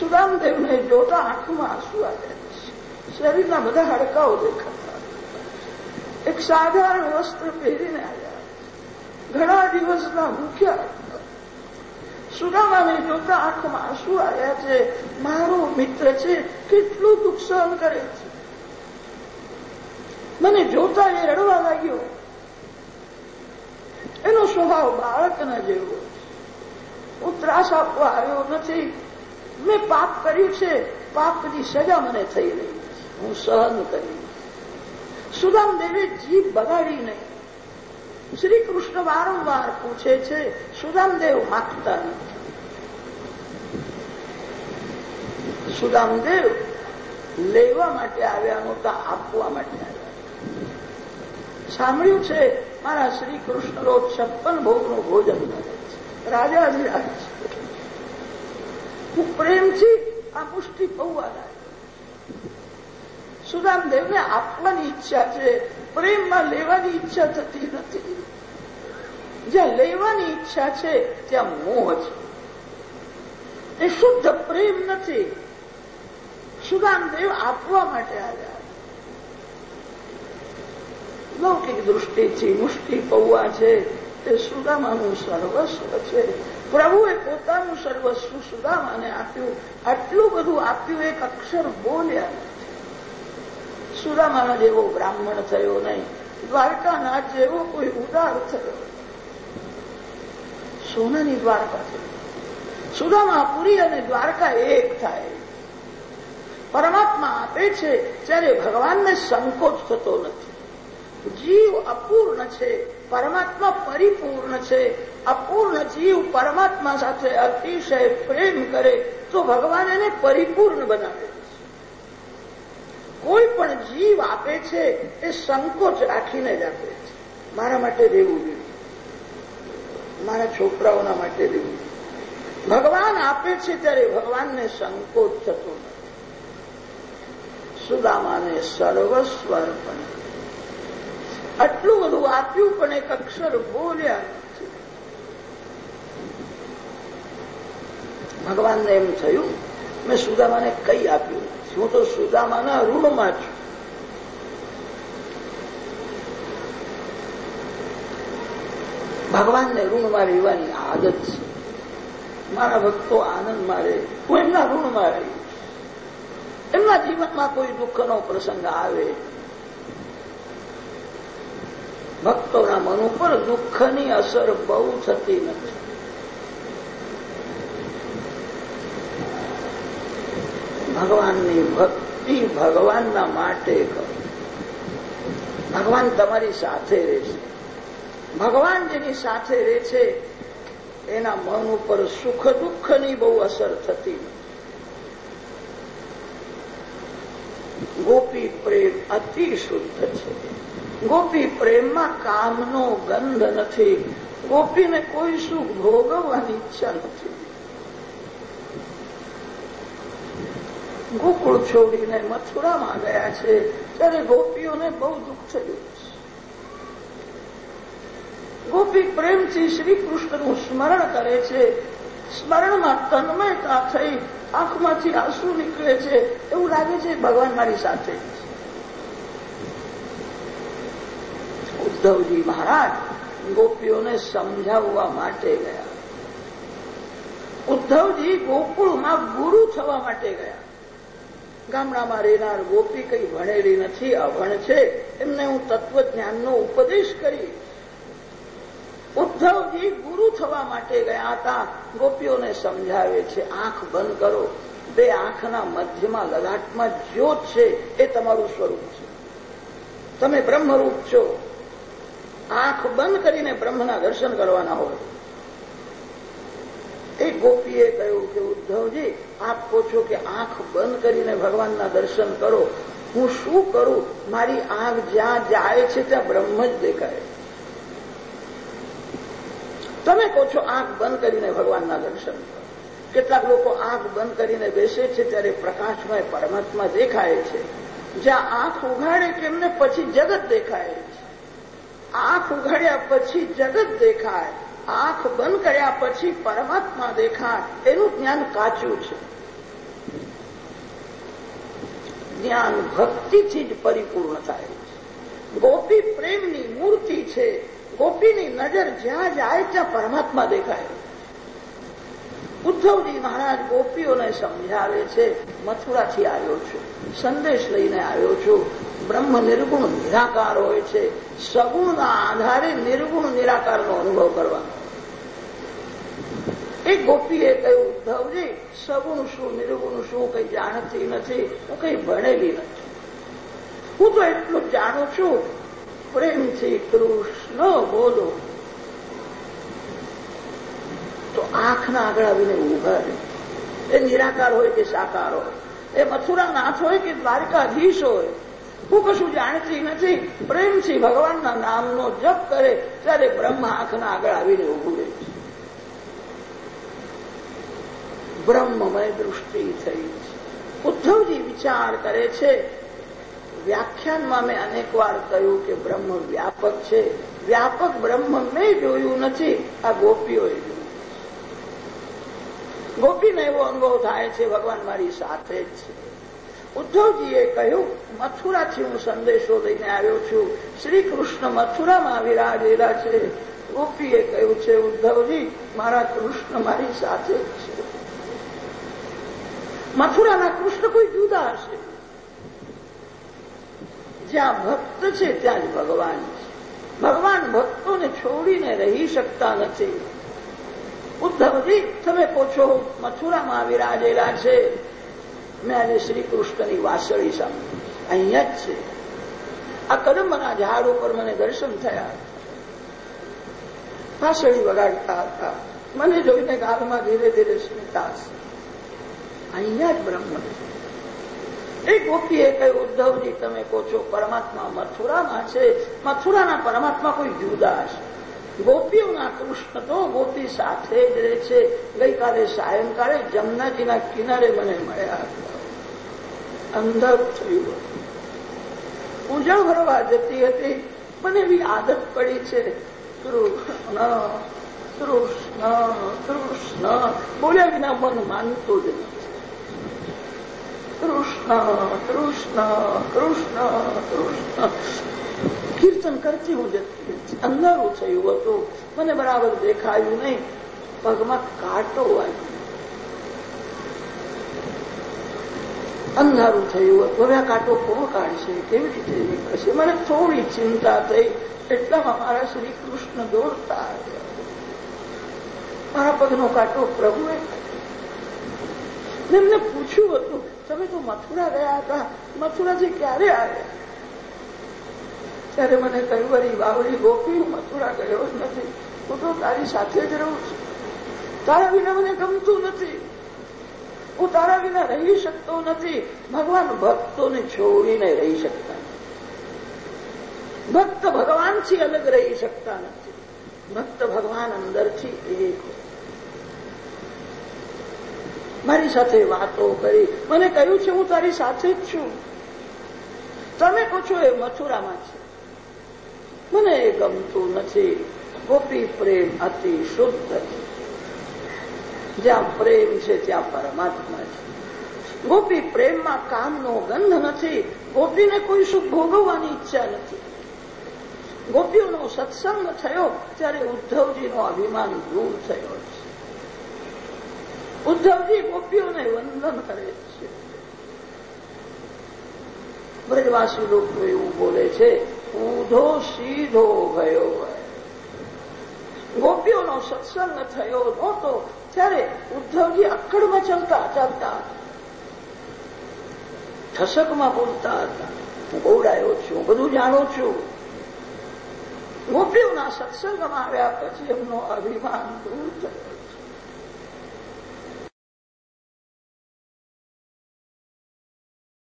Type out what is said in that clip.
સુદામદેવને જોતા આંખમાં આંસુ આવ્યા શરીરના બધા હડકાઓ દેખાતા. એક સાધારણ વસ્ત્ર પહેરીને આવ્યા. ઘણા દિવસના ભૂખ્યા. સુદામાને જોતા આંખમાં આંસુ આવ્યા છે, મારો મિત્ર છે, કેટલું દુઃખ સહન કરે છે. મને જોતા એ રડવા લાગ્યો. એનો સ્વભાવ બાળકના જેવો હું ત્રાસ આપવા આવ્યો નથી. મેં પાપ કર્યું છે, પાપની સજા મને થઈ રહી હું સહન કરી સુદામદેવે જીભ બગાડી નહીં. શ્રી કૃષ્ણ વારંવાર પૂછે છે સુદામદેવ માગતા નથી. સુદામદેવ લેવા માટે આવ્યા નહોતા, આપવા માટે આવ્યા. સાંભળ્યું છે, મારા શ્રી કૃષ્ણ રોજ છપ્પન ભોગનું ભોજન કરે છે. રાજાધિરાજ છે. હું પ્રેમથી આ પુષ્ટિ પૌવા લાગ્યો સુદામદેવને આપવાની ઈચ્છા છે. પ્રેમમાં લેવાની ઈચ્છા થતી નથી. જ્યાં લેવાની ઈચ્છા છે, ત્યાં મોહ છે. એ શુદ્ધ પ્રેમ નથી. સુદામદેવ આપવા માટે આવ્યા. લૌકિક દૃષ્ટિથી મુષ્ટિ પૌવા છે. તે સુદામાનું સર્વસ્વ છે પ્રભુએ પોતાનું સર્વસ્વ સુદામાને આપ્યું. આટલું બધું આપ્યું, એક અક્ષર બોલ્યા. સુદામાનો જેવો બ્રાહ્મણ થયો નહીં. દ્વારકાનાથ જેવો કોઈ ઉદાર થયો. સોનાની દ્વારકા થઈ સુદામા પુરી અને દ્વારકા એક થાય. પરમાત્મા આપે છે ત્યારે ભગવાનને સંકોચ થતો નથી. જીવ અપૂર્ણ છે. પરમાત્મા પરિપૂર્ણ છે. અપૂર્ણ જીવ પરમાત્મા સાથે અતિશય પ્રેમ કરે તો ભગવાન એને પરિપૂર્ણ બનાવે કોઈ પણ જીવ આપે છે એ સંકોચ રાખીને જ આપે છે. મારા માટે દેવું જોઈએ. મારા છોકરાઓના માટે દેવું ભગવાન આપે છે ત્યારે ભગવાનને સંકોચ થતો નથી. સુદામાને સર્વસ્વ અર્પણ આટલું બધું આપ્યું, પણ એક અક્ષર બોલ્યા. ભગવાનને એમ થયું, મેં સુદામાને કઈ આપ્યું? હું તો સુદામાના ઋણમાં છું. ભગવાનને ઋણમાં રહેવાની આદત છે. મારા ભક્તો આનંદમાં રહે. હું એમના ઋણમાં રહી. એમના જીવનમાં કોઈ દુઃખનો પ્રસંગ આવે. ભક્તોના મન ઉપર દુઃખની અસર બહુ થતી નથી. ભગવાનની ભક્તિ ભગવાનના માટે કરો. ભગવાન તમારી સાથે રહેશે. ભગવાન જેની સાથે રહે છે એના મન ઉપર સુખ દુઃખની બહુ અસર થતી ગોપી પ્રેમ અતિ શુદ્ધ છે. ગોપી પ્રેમમાં કામનો ગંધ નથી. ગોપીને કોઈ સુખ ભોગવવાની ઈચ્છા નથી. ગોકુળ છોડીને મથુરામાં ગયા છે. ત્યારે ગોપીઓને બહુ દુઃખ થયું ગોપી પ્રેમથી શ્રી કૃષ્ણનું સ્મરણ કરે છે. સ્મરણમાં તન્મયતા થઈ આંખમાંથી આંસુ નીકળે છે. એવું લાગે છે ભગવાન મારી સાથે ઉદ્ધવજી મહારાજ ગોપીઓને સમજાવવા માટે ગયા. ઉદ્ધવજી ગોકુળમાં ગુરુ થવા માટે ગયા. ગામડામાં રહેનાર ગોપી કંઈ ભણેલી નથી, અભણ છે. એમને હું તત્વજ્ઞાનનો ઉપદેશ કરી ઉદ્ધવજી ગુરુ થવા માટે ગયા હતા. ગોપીઓને સમજાવે છે, આંખ બંધ કરો. બે આંખના મધ્યમાં લલાટમાં જ્યોત છે, એ તમારું સ્વરૂપ છે. તમે બ્રહ્મરૂપ છો. આંખ બંધ કરીને બ્રહ્મના દર્શન કરવાના હોય. એક ગોપીએ કહ્યું કે, ઉદ્ધવજી, આપ કહો છો કે આંખ બંધ કરીને ભગવાનના દર્શન કરો. હું શું કરું? મારી આંખ જ્યાં જાય છે, ત્યાં બ્રહ્મ જ દેખાય. તમે કહો છો આંખ બંધ કરીને ભગવાનના દર્શન કરો. કેટલાક લોકો આંખ બંધ કરીને બેસે છે, ત્યારે પ્રકાશમય પરમાત્મા દેખાય છે. જ્યાં આંખ ઉઘાડે કેમને પછી જગત દેખાય છે. આંખ ઉઘાડ્યા પછી જગત દેખાય. આંખ બંધ કર્યા પછી પરમાત્મા દેખાય. એનું જ્ઞાન કાચું છે. જ્ઞાન ભક્તિથી જ પરિપૂર્ણ થાય છે. ગોપી પ્રેમની મૂર્તિ છે. ગોપીની નજર જ્યાં જાય ત્યાં પરમાત્મા દેખાય. ઉદ્ધવજી મહારાજ ગોપીઓને સમજાવે છે, મથુરાથી આવ્યો છું. સંદેશ લઈને આવ્યો છું. બ્રહ્મ નિર્ગુણ, નિરાકાર હોય છે. સગુણના આધારે નિર્ગુણ, નિરાકારનો અનુભવ કરવાનો એ ગોપીએ કહ્યું, ઉદ્ધવજી, સગુણ શું, નિર્ગુણ શું, કંઈ જાણતી નથી. હું કંઈ ભણેલી નથી. હું તો એટલું જાણું છું. પ્રેમથી કૃષ્ણ બોલો. તો આંખના આગળ આવીને ઊભા રહે. એ નિરાકાર હોય કે સાકાર હોય. એ મથુરા નાથ હોય કે દ્વારકાધીશ હોય. હું કશું જાણતી નથી. પ્રેમથી ભગવાનના નામનો જપ કરે ત્યારે બ્રહ્મ આંખના આગળ આવીને ઉભું રહે છે. બ્રહ્મમય દૃષ્ટિ થઈ છે. ઉદ્ધવજી વિચાર કરે છે, વ્યાખ્યાનમાં મેં અનેક વાર કહ્યું કે બ્રહ્મ વ્યાપક છે. વ્યાપક બ્રહ્મ મેં જોયું નથી, આ ગોપીઓએ જોયું ગોપીને એવો અનુભવ થાય છે, ભગવાન મારી સાથે જ છે. ઉદ્ધવજીએ કહ્યું, મથુરાથી હું સંદેશો લઈને આવ્યો છું. શ્રી કૃષ્ણ મથુરામાં વિરાજેલા છે. ગોપીએ કહ્યું, છે ઉદ્ધવજી, મારા કૃષ્ણ મારી સાથે જ છે. મથુરાના કૃષ્ણ કોઈ જુદા હશે. જ્યાં ભક્ત છે, ત્યાં જ ભગવાન છે. ભગવાન ભક્તોને છોડીને રહી શકતા નથી. ઉદ્ધવજી, તમે પૂછો, મથુરામાં વિરાજેલા છે? મેં આજે શ્રી વાસળી સામે અહીંયા જ છે. આ કદમના ઝાડ ઉપર મને દર્શન થયા. વાસળી વગાડતા હતા. મને જોઈને ગાલમાં ધીરે ધીરે સ્મિતા અહીંયા જ બ્રહ્મ એક ગોપીએ કહ્યું, ઉદ્ધવજી, તમે કહો છો, પરમાત્મા મથુરામાં છે. મથુરાના પરમાત્મા કોઈ જુદા છે ગોપીઓના કૃષ્ણ તો ગોપી સાથે જ રહે છે. ગઈકાલે સાયંકાળે જમનાજીના કિનારે મને મળ્યા અંધર થયું પૂજા ભરવા જતી હતી. મને એવી આદત પડી છે. કૃષ્ણ કૃષ્ણ કૃષ્ણ. બોલ્યા વિના મન માનતું જ કૃષ્ણ કૃષ્ણ કૃષ્ણ કૃષ્ણ. કીર્તન કરતી હું અંધારું થયું હતું. મને બરાબર દેખાયું નહીં. પગમાં કાંટો વાગ્યો. અંધારું થયું હતું. હવે આ કાંટો કોણ કાઢશે? કેવી રીતે નીકળશે? મને થોડી ચિંતા થઈ. એટલામાં મારા શ્રી કૃષ્ણ દોડતા મારા પગનો કાંટો પ્રભુએ એમને પૂછ્યું હતું, તમે તો મથુરા ગયા હતા? મથુરાથી ક્યારે આવ્યા? ત્યારે મને કહ્યું વળી વાવડી ગોપી હું મથુરા ગયો જ નથી. હું તો તારી સાથે જ રહું છું. તારા વિના મને ગમતું નથી. હું તારા વિના રહી શકતો નથી. ભગવાન ભક્તોને છોડીને રહી શકતા ભક્ત ભગવાનથી અલગ રહી શકતા નથી. ભક્ત ભગવાન અંદરથી એક મારી સાથે વાતો કરી. મને કહ્યું છે, હું તારી સાથે જ છું. તમે પૂછો, એ મથુરામાં છે? મને ગમતું નથી. ગોપી પ્રેમ અતિ શુદ્ધ છે. જ્યાં પ્રેમ છે ત્યાં પરમાત્મા છે. ગોપી પ્રેમમાં કામનો ગંધ નથી. ગોપીને કોઈ સુખ ભોગવવાની ઈચ્છા નથી. ગોપીઓનો સત્સંગ થયો ત્યારે ઉદ્ધવજીનો અભિમાન દૂર થયો છે. ઉદ્ધવજી ગોપીઓને વંદન કરે છે. બ્રજવાસી લોકો એવું બોલે છે ઊંધો સીધો ગયો ગોપીઓનો સત્સંગ થયો નહોતો, ત્યારે ઉદ્ધવજી અક્કડમાં ચાલતા ચાલતા ઠસકમાં બોલતા હતા. હું ગૌડાયો છું, બધું જાણું છું. ગોપીઓના સત્સંગમાં આવ્યા પછી એમનો અભિમાન દૂર થયો.